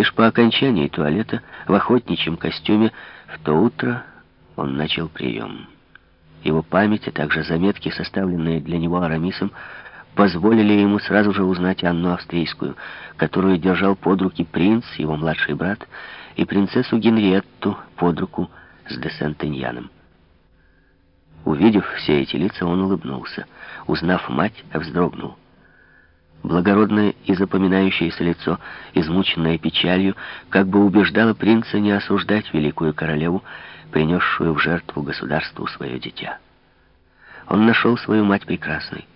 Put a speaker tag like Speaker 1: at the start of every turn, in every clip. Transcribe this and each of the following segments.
Speaker 1: лишь по окончании туалета в охотничьем костюме в то утро он начал прием. Его память, а также заметки, составленные для него Арамисом, позволили ему сразу же узнать Анну Австрийскую, которую держал под руки принц, его младший брат, и принцессу Генриетту под руку с де Сентеньяном. Увидев все эти лица, он улыбнулся. Узнав мать, вздрогнул. Благородное и запоминающееся лицо, измученное печалью, как бы убеждало принца не осуждать великую королеву, принесшую в жертву государству свое дитя. Он нашел свою мать прекрасной.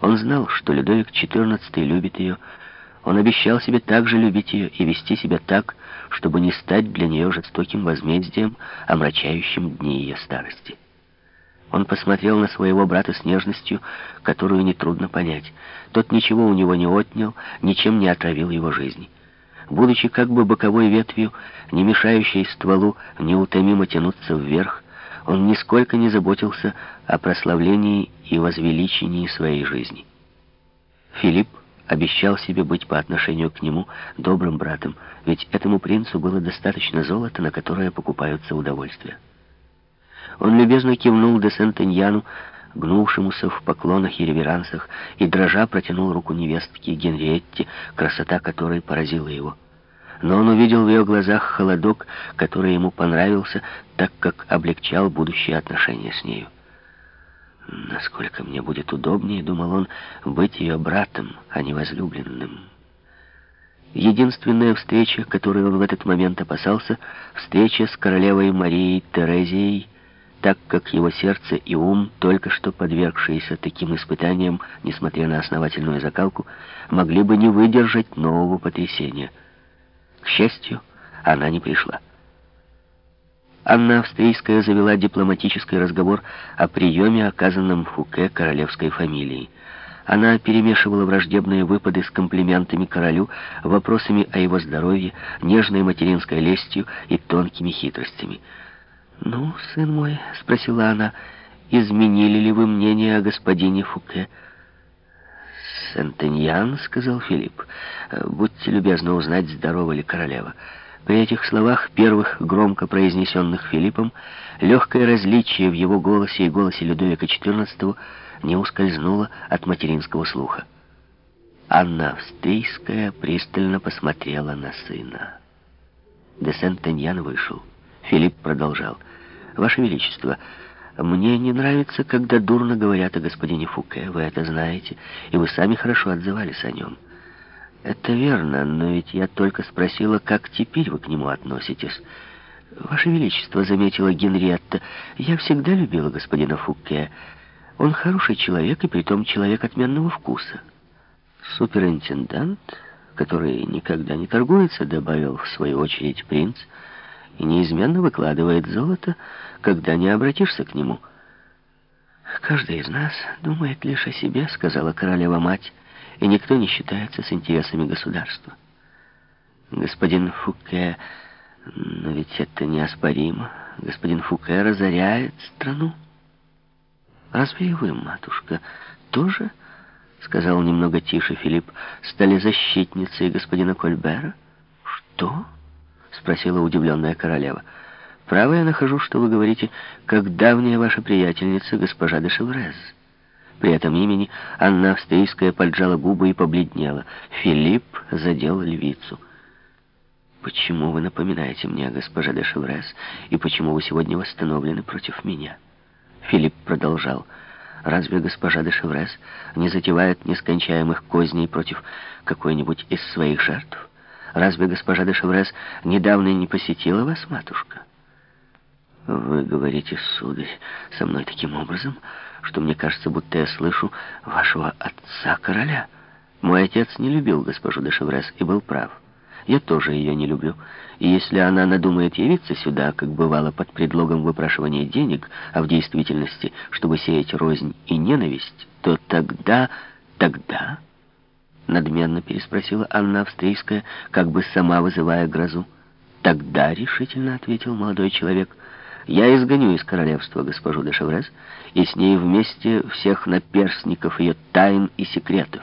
Speaker 1: Он знал, что Людовик XIV любит ее. Он обещал себе также любить ее и вести себя так, чтобы не стать для нее жестоким возмездием, омрачающим дни ее старости. Он посмотрел на своего брата с нежностью, которую нетрудно понять. Тот ничего у него не отнял, ничем не отравил его жизни. Будучи как бы боковой ветвью, не мешающей стволу неутомимо тянуться вверх, он нисколько не заботился о прославлении и возвеличении своей жизни. Филипп обещал себе быть по отношению к нему добрым братом, ведь этому принцу было достаточно золота, на которое покупаются удовольствия. Он любезно кивнул де Сентеньяну, гнувшемуся в поклонах и реверансах, и дрожа протянул руку невестке Генриетте, красота которой поразила его. Но он увидел в ее глазах холодок, который ему понравился, так как облегчал будущие отношения с нею. «Насколько мне будет удобнее, — думал он, — быть ее братом, а не возлюбленным». Единственная встреча, которой он в этот момент опасался, встреча с королевой Марией Терезией, так как его сердце и ум, только что подвергшиеся таким испытаниям, несмотря на основательную закалку, могли бы не выдержать нового потрясения. К счастью, она не пришла. Анна Австрийская завела дипломатический разговор о приеме, оказанном Фуке королевской фамилии. Она перемешивала враждебные выпады с комплиментами королю, вопросами о его здоровье, нежной материнской лестью и тонкими хитростями — «Ну, сын мой», — спросила она, — «изменили ли вы мнение о господине Фуке?» «Сентеньян», — сказал Филипп, — «будьте любезны узнать, здорова ли королева». При этих словах, первых громко произнесенных Филиппом, легкое различие в его голосе и голосе Людовика XIV не ускользнуло от материнского слуха. Анна Австрийская пристально посмотрела на сына. Де Сентеньян вышел. Филипп продолжал. «Ваше Величество, мне не нравится, когда дурно говорят о господине Фуке. Вы это знаете, и вы сами хорошо отзывались о нем». «Это верно, но ведь я только спросила, как теперь вы к нему относитесь». «Ваше Величество», — заметила Генриетта, — «я всегда любила господина Фуке. Он хороший человек, и притом человек отменного вкуса». «Суперинтендант, который никогда не торгуется», — добавил в свою очередь принц, — и неизменно выкладывает золото, когда не обратишься к нему. «Каждый из нас думает лишь о себе», — сказала королева-мать, «и никто не считается с интересами государства». «Господин Фуке, но ведь это неоспоримо. Господин Фуке разоряет страну». «Разве и вы, матушка, тоже?» — сказал немного тише Филипп, — стали защитницей господина Кольбера. «Что?» — спросила удивленная королева. «Право я нахожу, что вы говорите, как давняя ваша приятельница, госпожа де Шеврез». При этом имени Анна Австрийская поджала губы и побледнела. Филипп задел львицу. «Почему вы напоминаете мне о госпоже де Шеврез, и почему вы сегодня восстановлены против меня?» Филипп продолжал. «Разве госпожа де Шеврез не затевает нескончаемых козней против какой-нибудь из своих жертв?» Разве госпожа де Шеврес недавно не посетила вас, матушка? Вы говорите, сударь, со мной таким образом, что мне кажется, будто я слышу вашего отца-короля. Мой отец не любил госпожу де Шеврес и был прав. Я тоже ее не люблю. И если она надумает явиться сюда, как бывало под предлогом выпрашивания денег, а в действительности, чтобы сеять рознь и ненависть, то тогда, тогда... Надменно переспросила Анна Австрийская, как бы сама вызывая грозу. «Тогда», — решительно ответил молодой человек, — «я изгоню из королевства госпожу де Шеврез и с ней вместе всех наперстников ее тайн и секретов».